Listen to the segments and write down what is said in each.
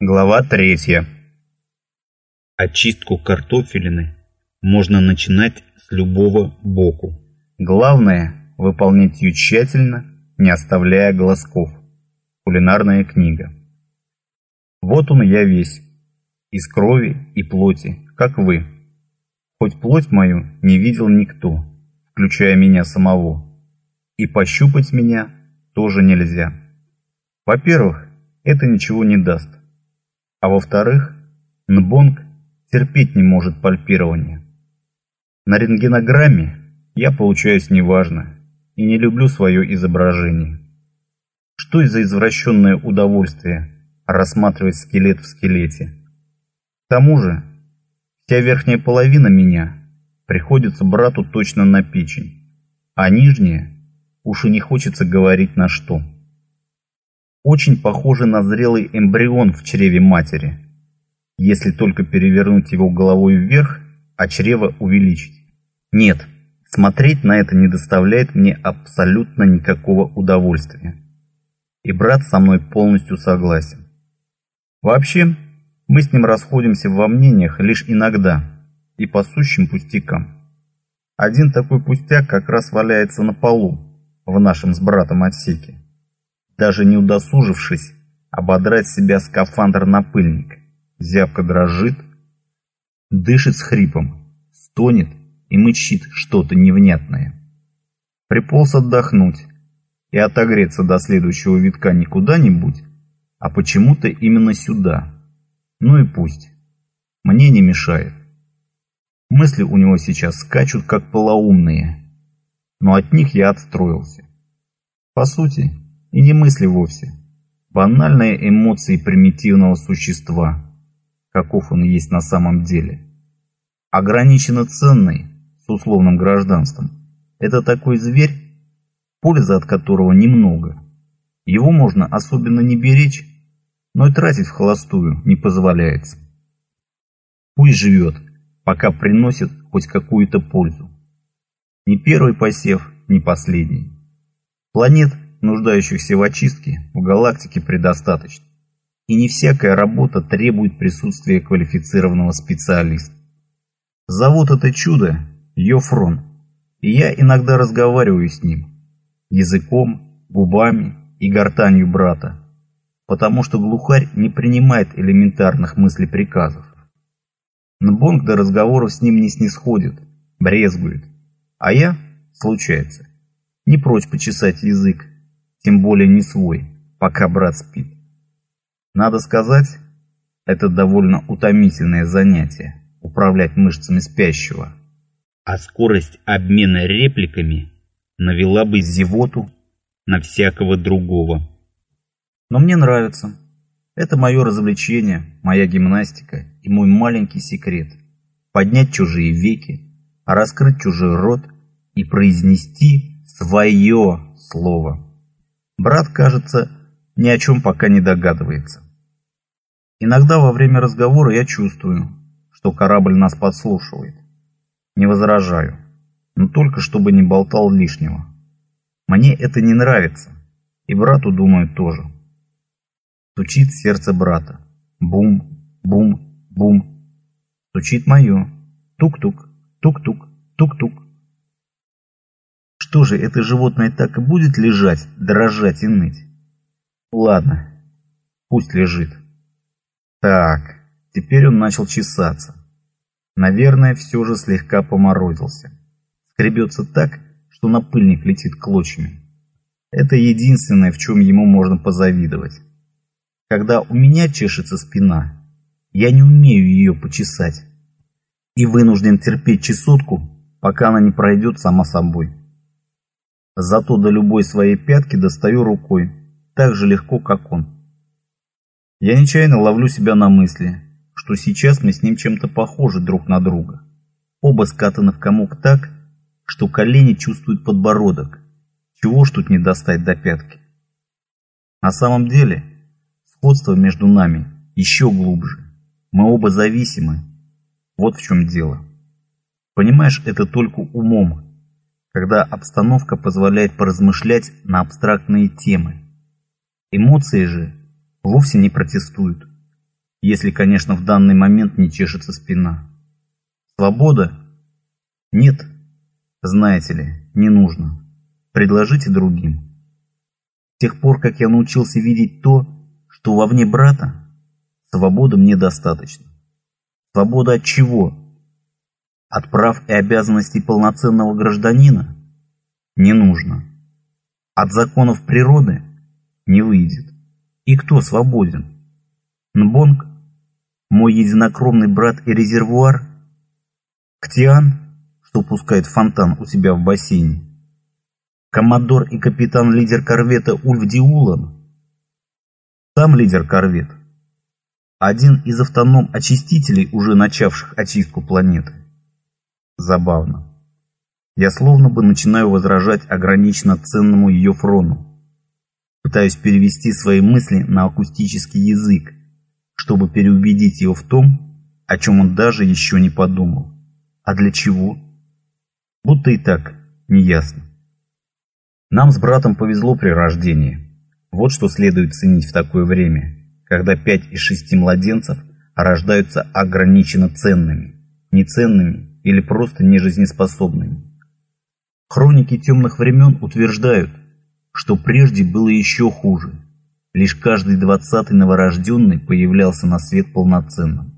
Глава третья. Очистку картофелины можно начинать с любого боку. Главное – выполнять ее тщательно, не оставляя глазков. Кулинарная книга. Вот он я весь, из крови и плоти, как вы. Хоть плоть мою не видел никто, включая меня самого. И пощупать меня тоже нельзя. Во-первых, это ничего не даст. А во-вторых, Нбонг терпеть не может пальпирования. На рентгенограмме я получаюсь неважно и не люблю свое изображение. Что из за извращенное удовольствие рассматривать скелет в скелете? К тому же, вся верхняя половина меня приходится брату точно на печень, а нижняя уж и не хочется говорить на что очень похожи на зрелый эмбрион в чреве матери, если только перевернуть его головой вверх, а чрево увеличить. Нет, смотреть на это не доставляет мне абсолютно никакого удовольствия. И брат со мной полностью согласен. Вообще, мы с ним расходимся во мнениях лишь иногда и по сущим пустякам. Один такой пустяк как раз валяется на полу в нашем с братом отсеке даже не удосужившись ободрать себя скафандр-напыльник. Зябко дрожит, дышит с хрипом, стонет и мычит что-то невнятное. Приполз отдохнуть и отогреться до следующего витка не куда-нибудь, а почему-то именно сюда. Ну и пусть. Мне не мешает. Мысли у него сейчас скачут, как полоумные, но от них я отстроился. По сути, и не мысли вовсе. Банальные эмоции примитивного существа, каков он есть на самом деле. Ограниченно ценный, с условным гражданством, это такой зверь, пользы от которого немного. Его можно особенно не беречь, но и тратить в холостую не позволяется. Пусть живет, пока приносит хоть какую-то пользу. Ни первый посев, ни последний. Планет – нуждающихся в очистке, в галактике предостаточно. И не всякая работа требует присутствия квалифицированного специалиста. Зовут это чудо Йофрон, и я иногда разговариваю с ним, языком, губами и гортанью брата, потому что глухарь не принимает элементарных мыслей-приказов. Нбонг до разговоров с ним не снисходит, брезгует, а я, случается, не прочь почесать язык тем более не свой, пока брат спит. Надо сказать, это довольно утомительное занятие – управлять мышцами спящего. А скорость обмена репликами навела бы зевоту на всякого другого. Но мне нравится. Это мое развлечение, моя гимнастика и мой маленький секрет. Поднять чужие веки, раскрыть чужой рот и произнести свое слово. Брат, кажется, ни о чем пока не догадывается. Иногда во время разговора я чувствую, что корабль нас подслушивает. Не возражаю, но только чтобы не болтал лишнего. Мне это не нравится, и брату, думаю, тоже. Стучит сердце брата. Бум, бум, бум. Стучит мое. Тук-тук, тук-тук, тук-тук. Что же, это животное так и будет лежать, дрожать и ныть? Ладно, пусть лежит. Так, теперь он начал чесаться. Наверное, все же слегка поморозился. Скребется так, что напыльник летит клочьями. Это единственное, в чем ему можно позавидовать. Когда у меня чешется спина, я не умею ее почесать. И вынужден терпеть чесотку, пока она не пройдет сама собой. Зато до любой своей пятки достаю рукой, так же легко, как он. Я нечаянно ловлю себя на мысли, что сейчас мы с ним чем-то похожи друг на друга. Оба скатаны в комок так, что колени чувствуют подбородок. Чего ж тут не достать до пятки? На самом деле, сходство между нами еще глубже. Мы оба зависимы. Вот в чем дело. Понимаешь это только умом, когда обстановка позволяет поразмышлять на абстрактные темы. Эмоции же вовсе не протестуют. Если, конечно, в данный момент не чешется спина. Свобода? Нет. Знаете ли, не нужно. Предложите другим. С тех пор, как я научился видеть то, что вовне брата, свободы мне достаточно. Свобода от чего? От прав и обязанностей полноценного гражданина? Не нужно. От законов природы? Не выйдет. И кто свободен? Нбонг? Мой единокровный брат и резервуар? Ктиан, что пускает фонтан у себя в бассейне? Коммодор и капитан-лидер корвета Ульф Диулан? Сам лидер корвет? Один из автоном-очистителей, уже начавших очистку планеты? Забавно. Я словно бы начинаю возражать ограниченно ценному ее фрону. Пытаюсь перевести свои мысли на акустический язык, чтобы переубедить его в том, о чем он даже еще не подумал. А для чего? Будто и так, неясно. Нам с братом повезло при рождении. Вот что следует ценить в такое время, когда пять из шести младенцев рождаются ограниченно ценными, неценными или просто нежизнеспособными. Хроники темных времен утверждают, что прежде было еще хуже. Лишь каждый двадцатый новорожденный появлялся на свет полноценным.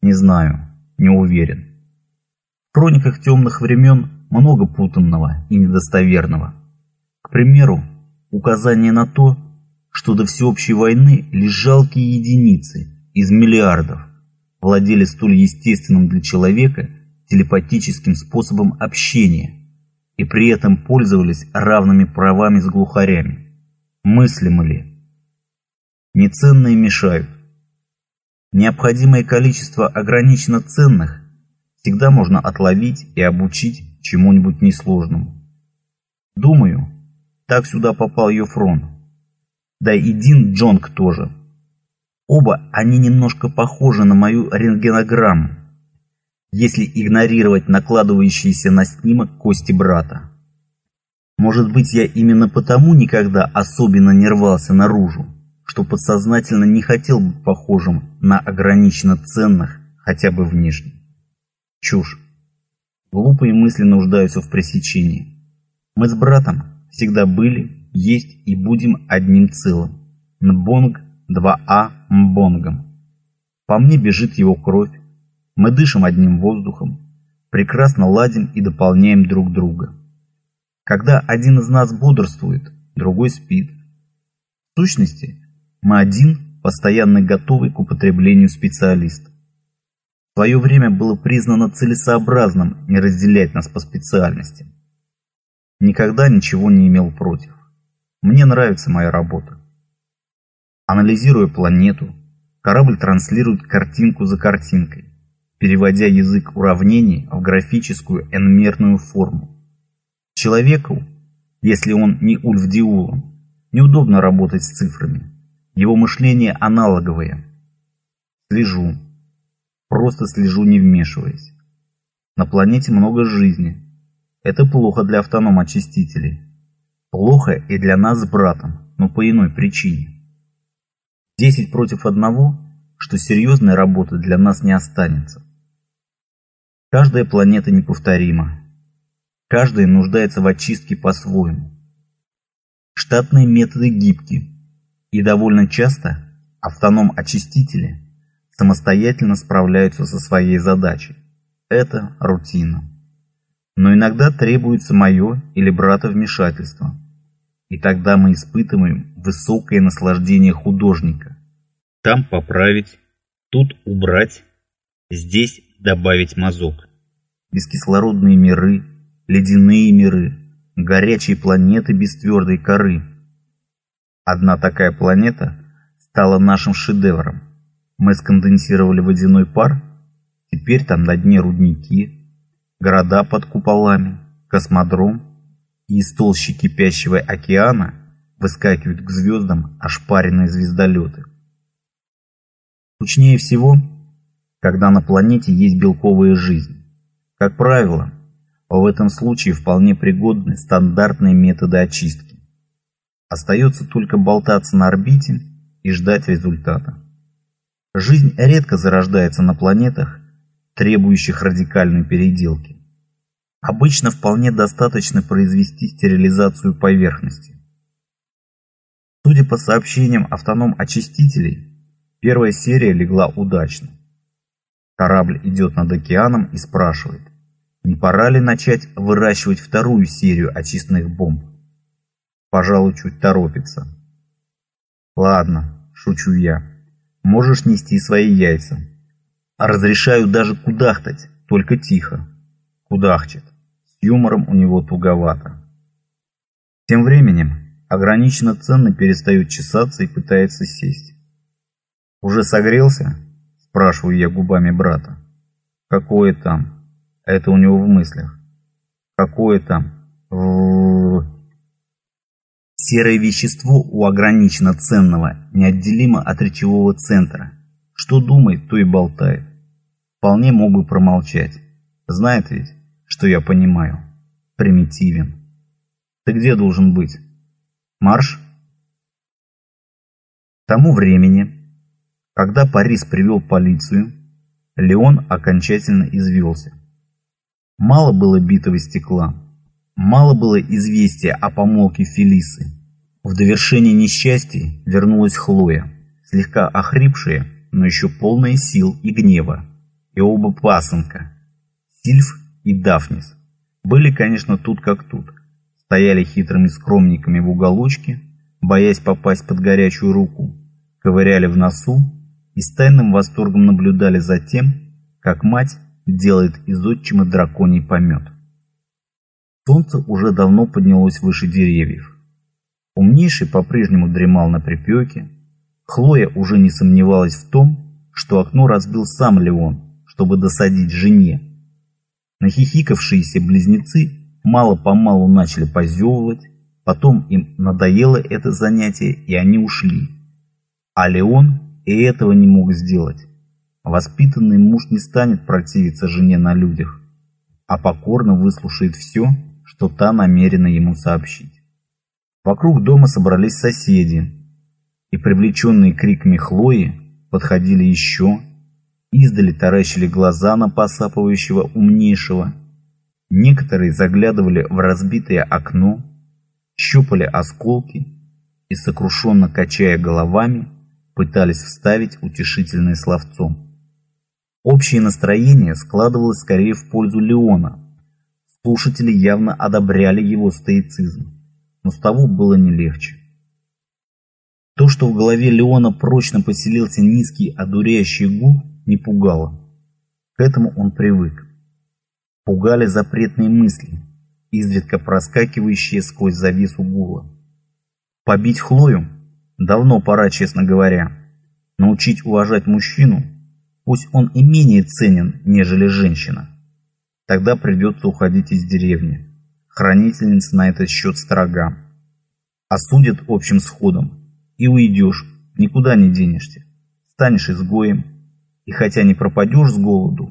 Не знаю, не уверен. В хрониках темных времен много путанного и недостоверного. К примеру, указание на то, что до всеобщей войны лишь жалкие единицы из миллиардов владели столь естественным для человека телепатическим способом общения – и при этом пользовались равными правами с глухарями. Мыслимо ли? Неценные мешают. Необходимое количество ограниченно ценных всегда можно отловить и обучить чему-нибудь несложному. Думаю, так сюда попал Йофрон. Да и Дин Джонг тоже. Оба они немножко похожи на мою рентгенограмму если игнорировать накладывающиеся на снимок кости брата. Может быть, я именно потому никогда особенно не рвался наружу, что подсознательно не хотел быть похожим на ограниченно ценных, хотя бы внешне. Чушь. Глупые мысли нуждаются в пресечении. Мы с братом всегда были, есть и будем одним целым. Нбонг 2А Мбонгом. По мне бежит его кровь, мы дышим одним воздухом, прекрасно ладим и дополняем друг друга. Когда один из нас бодрствует, другой спит. В сущности, мы один, постоянно готовый к употреблению специалист. В свое время было признано целесообразным не разделять нас по специальности. Никогда ничего не имел против. Мне нравится моя работа. Анализируя планету, корабль транслирует картинку за картинкой переводя язык уравнений в графическую n-мерную форму. Человеку, если он не Ульф Диулон, неудобно работать с цифрами. Его мышление аналоговое. Слежу. Просто слежу, не вмешиваясь. На планете много жизни. Это плохо для автоном-очистителей. Плохо и для нас с братом, но по иной причине. Десять против одного, что серьезной работы для нас не останется. Каждая планета неповторима. Каждая нуждается в очистке по-своему. Штатные методы гибки, и довольно часто автоном-очистители самостоятельно справляются со своей задачей. Это рутина. Но иногда требуется мое или брата вмешательство. И тогда мы испытываем высокое наслаждение художника. Там поправить, тут убрать, здесь добавить мазок. Бескислородные миры, ледяные миры, горячие планеты без твердой коры. Одна такая планета стала нашим шедевром. Мы сконденсировали водяной пар, теперь там на дне рудники, города под куполами, космодром, и из толщи кипящего океана выскакивают к звездам ошпаренные звездолеты. Точнее всего, когда на планете есть белковая жизнь. Как правило, в этом случае вполне пригодны стандартные методы очистки. Остается только болтаться на орбите и ждать результата. Жизнь редко зарождается на планетах, требующих радикальной переделки. Обычно вполне достаточно произвести стерилизацию поверхности. Судя по сообщениям автоном-очистителей, первая серия легла удачно. Корабль идет над океаном и спрашивает, не пора ли начать выращивать вторую серию очистных бомб? Пожалуй, чуть торопится. Ладно, шучу я. Можешь нести свои яйца. Разрешаю даже кудахтать, только тихо. Кудахчет. С юмором у него туговато. Тем временем ограниченно ценно перестает чесаться и пытается сесть. «Уже согрелся?» – спрашиваю я губами брата. «Какое там?» Это у него в мыслях. «Какое там?» Серое вещество у ограниченно ценного неотделимо от речевого центра. Что думает, то и болтает. Вполне мог бы промолчать. Знает ведь, что я понимаю. Примитивен. Ты где должен быть? Марш? К тому времени, когда Парис привел полицию, Леон окончательно извелся. Мало было битого стекла. Мало было известия о помолвке Фелисы. В довершение несчастья вернулась Хлоя, слегка охрипшая, но еще полная сил и гнева, и оба пасынка, Сильф и Дафнис, были, конечно, тут как тут. Стояли хитрыми скромниками в уголочке, боясь попасть под горячую руку, ковыряли в носу и с тайным восторгом наблюдали за тем, как мать делает из отчима драконий помет. Солнце уже давно поднялось выше деревьев. Умнейший по-прежнему дремал на припеке. Хлоя уже не сомневалась в том, что окно разбил сам Леон, чтобы досадить жене. Нахихикавшиеся близнецы мало-помалу начали позевывать, потом им надоело это занятие, и они ушли. А Леон и этого не мог сделать. Воспитанный муж не станет противиться жене на людях, а покорно выслушает все, что та намерена ему сообщить. Вокруг дома собрались соседи, и привлеченные криками Хлои подходили еще, издали таращили глаза на посапывающего умнейшего. Некоторые заглядывали в разбитое окно, щупали осколки и, сокрушенно качая головами, пытались вставить утешительное словцо. Общее настроение складывалось скорее в пользу Леона, Слушатели явно одобряли его стоицизм, но с того было не легче. То, что в голове Леона прочно поселился низкий одуряющий гул, не пугало. К этому он привык. Пугали запретные мысли, изредка проскакивающие сквозь завесу гула. Побить Хлою? Давно пора, честно говоря. Научить уважать мужчину, пусть он и менее ценен, нежели женщина. Тогда придется уходить из деревни. Хранительница на этот счет строга. Осудят общим сходом. И уйдешь, никуда не денешься. Станешь изгоем. И хотя не пропадешь с голоду,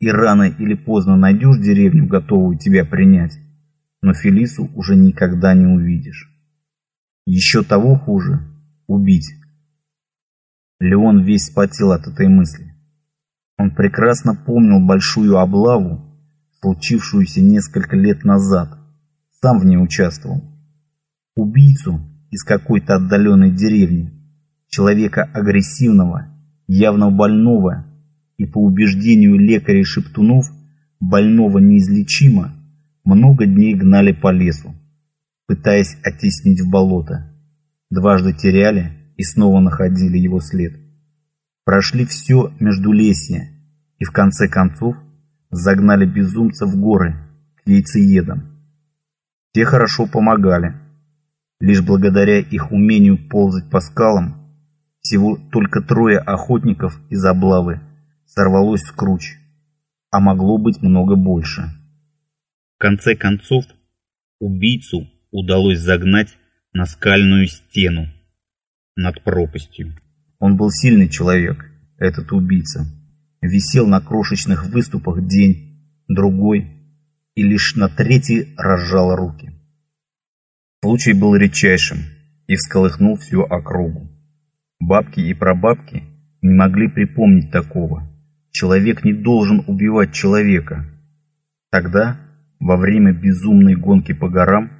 и рано или поздно найдешь деревню, готовую тебя принять, но Фелису уже никогда не увидишь. Еще того хуже – убить. Леон весь спотел от этой мысли. Он прекрасно помнил большую облаву, случившуюся несколько лет назад. Сам в ней участвовал. Убийцу из какой-то отдаленной деревни, человека агрессивного, явно больного и по убеждению лекарей-шептунов, больного неизлечимо, много дней гнали по лесу, пытаясь оттеснить в болото. Дважды теряли и снова находили его след. Прошли все между лесья и в конце концов загнали безумца в горы к яйцеедам. Те хорошо помогали. Лишь благодаря их умению ползать по скалам, всего только трое охотников из облавы сорвалось с круч, а могло быть много больше. В конце концов, убийцу удалось загнать на скальную стену над пропастью. Он был сильный человек, этот убийца висел на крошечных выступах день, другой, и лишь на третий разжал руки. Случай был редчайшим и всколыхнул всю округу. Бабки и прабабки не могли припомнить такого. Человек не должен убивать человека. Тогда, во время безумной гонки по горам,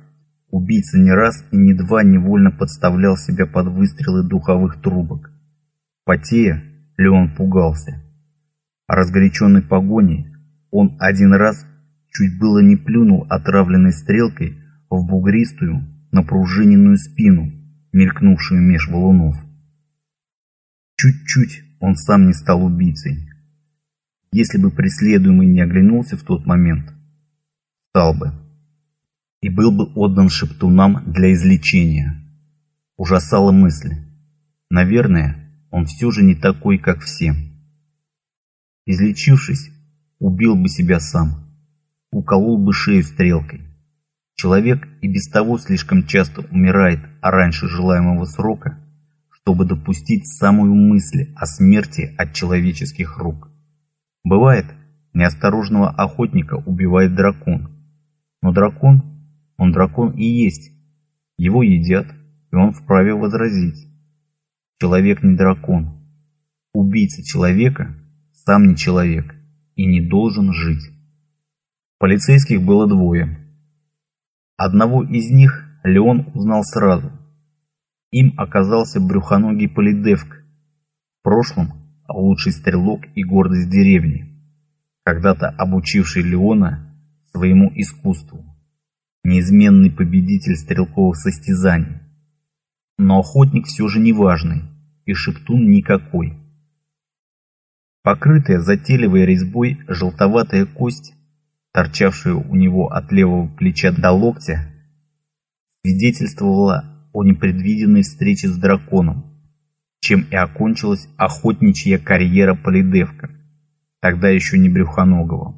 убийца не раз и не два невольно подставлял себя под выстрелы духовых трубок. Потея, Леон пугался. А разгоряченной погоней он один раз чуть было не плюнул отравленной стрелкой в бугристую, напружиненную спину, мелькнувшую меж валунов. Чуть-чуть он сам не стал убийцей. Если бы преследуемый не оглянулся в тот момент, стал бы. И был бы отдан шептунам для излечения. Ужасала мысль. Наверное, он все же не такой, как все. Излечившись, убил бы себя сам. Уколол бы шею стрелкой. Человек и без того слишком часто умирает, а раньше желаемого срока – чтобы допустить самую мысль о смерти от человеческих рук. Бывает, неосторожного охотника убивает дракон. Но дракон, он дракон и есть. Его едят, и он вправе возразить. Человек не дракон. Убийца человека сам не человек и не должен жить. Полицейских было двое. Одного из них Леон узнал сразу – им оказался брюхоногий Полидевк, в прошлом лучший стрелок и гордость деревни, когда-то обучивший Леона своему искусству, неизменный победитель стрелковых состязаний. Но охотник все же неважный, и шептун никакой. Покрытая затейливой резьбой желтоватая кость, торчавшая у него от левого плеча до локтя, свидетельствовала о непредвиденной встрече с драконом, чем и окончилась охотничья карьера Полидевка, тогда еще не брюхоногого.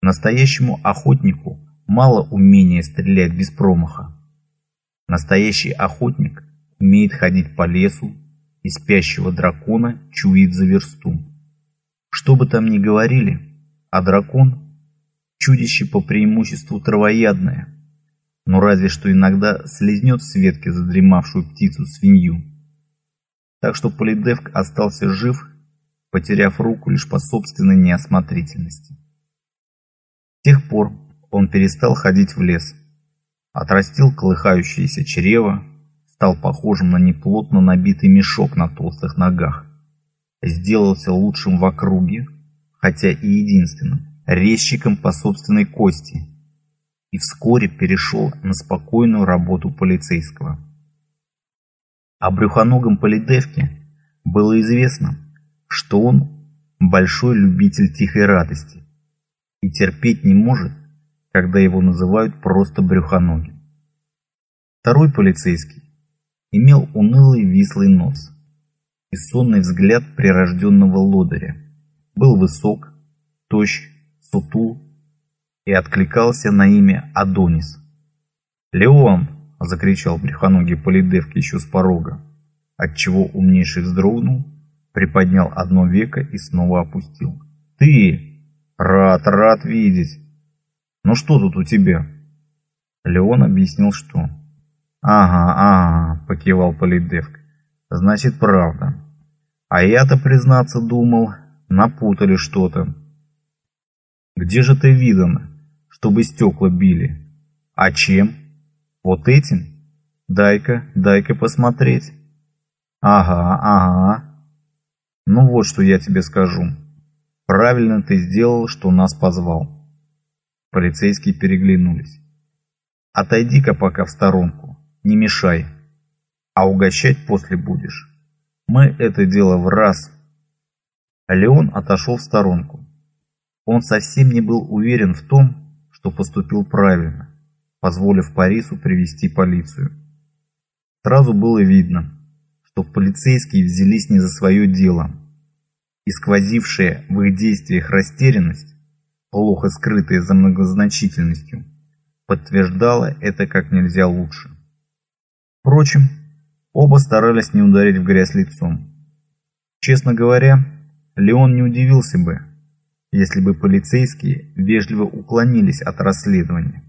Настоящему охотнику мало умения стрелять без промаха. Настоящий охотник умеет ходить по лесу и спящего дракона чует за версту. Что бы там ни говорили, а дракон – чудище по преимуществу травоядное – но разве что иногда слезнет с ветки задремавшую птицу-свинью. Так что Полидевк остался жив, потеряв руку лишь по собственной неосмотрительности. С тех пор он перестал ходить в лес, отрастил колыхающееся чрево, стал похожим на неплотно набитый мешок на толстых ногах, сделался лучшим в округе, хотя и единственным, резчиком по собственной кости – и вскоре перешел на спокойную работу полицейского. О брюхоногом Полидевке было известно, что он большой любитель тихой радости и терпеть не может, когда его называют просто брюхоногим. Второй полицейский имел унылый вислый нос и сонный взгляд прирожденного лодыря. Был высок, тощ, сутул и откликался на имя Адонис. «Леон!» – закричал брехоногий Полидевки еще с порога, отчего умнейший вздрогнул, приподнял одно веко и снова опустил. «Ты! Рад, рад видеть! Ну что тут у тебя?» Леон объяснил, что. «Ага, ага», – покивал Полидевк. «Значит, правда. А я-то, признаться, думал, напутали что-то. Где же ты видано?» чтобы стекла били. А чем? Вот этим? Дай-ка, дай-ка посмотреть. Ага, ага. Ну вот что я тебе скажу. Правильно ты сделал, что нас позвал. Полицейские переглянулись. Отойди-ка пока в сторонку, не мешай. А угощать после будешь. Мы это дело в раз. Леон отошел в сторонку. Он совсем не был уверен в том, что поступил правильно, позволив Парису привести полицию. Сразу было видно, что полицейские взялись не за свое дело, и сквозившая в их действиях растерянность, плохо скрытая за многозначительностью, подтверждала это как нельзя лучше. Впрочем, оба старались не ударить в грязь лицом. Честно говоря, Леон не удивился бы, если бы полицейские вежливо уклонились от расследования.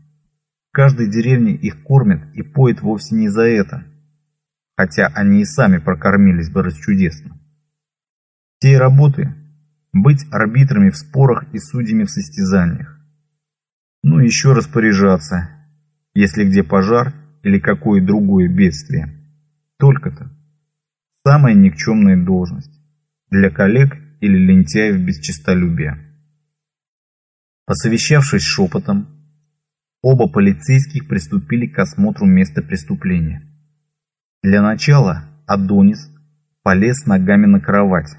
В каждой деревне их кормят и поят вовсе не за это, хотя они и сами прокормились бы расчудесно. Те работы – быть арбитрами в спорах и судьями в состязаниях. Ну и еще распоряжаться, если где пожар или какое другое бедствие. Только-то. Самая никчемная должность. Для коллег или лентяев без честолюбия. Посовещавшись шепотом, оба полицейских приступили к осмотру места преступления. Для начала Адонис полез ногами на кровать,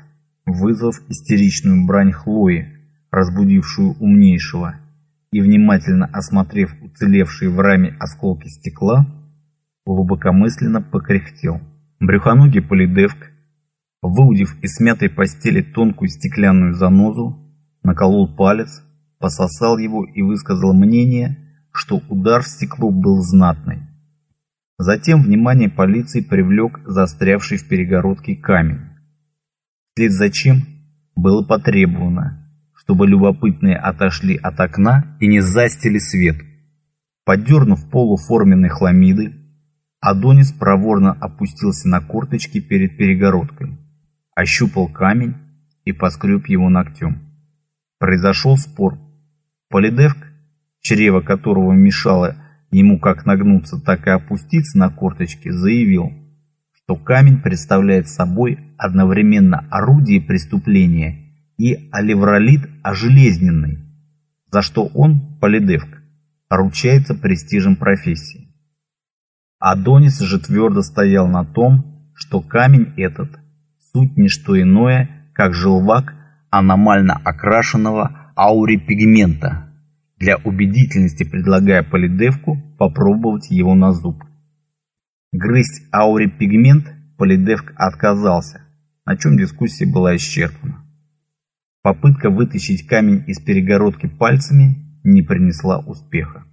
вызвав истеричную брань Хлои, разбудившую умнейшего, и внимательно осмотрев уцелевшие в раме осколки стекла, глубокомысленно покряхтел. Брюхоногий полидевк, выудив из смятой постели тонкую стеклянную занозу, наколол палец, пососал его и высказал мнение, что удар в стекло был знатный. Затем внимание полиции привлек застрявший в перегородке камень. Вслед за чем было потребовано, чтобы любопытные отошли от окна и не застили свет. Поддернув полуформенной хламиды, Адонис проворно опустился на корточки перед перегородкой, ощупал камень и поскреб его ногтем. Произошел спор. Полидевк, чрево которого мешало ему как нагнуться, так и опуститься на корточки, заявил, что камень представляет собой одновременно орудие преступления и алевролит ожелезненный, за что он, Полидевк, ручается престижем профессии. Адонис же твердо стоял на том, что камень этот – суть не что иное, как желвак аномально окрашенного аурипигмента – для убедительности предлагая Полидевку попробовать его на зуб. Грызть аурипигмент Полидевк отказался, на чем дискуссия была исчерпана. Попытка вытащить камень из перегородки пальцами не принесла успеха.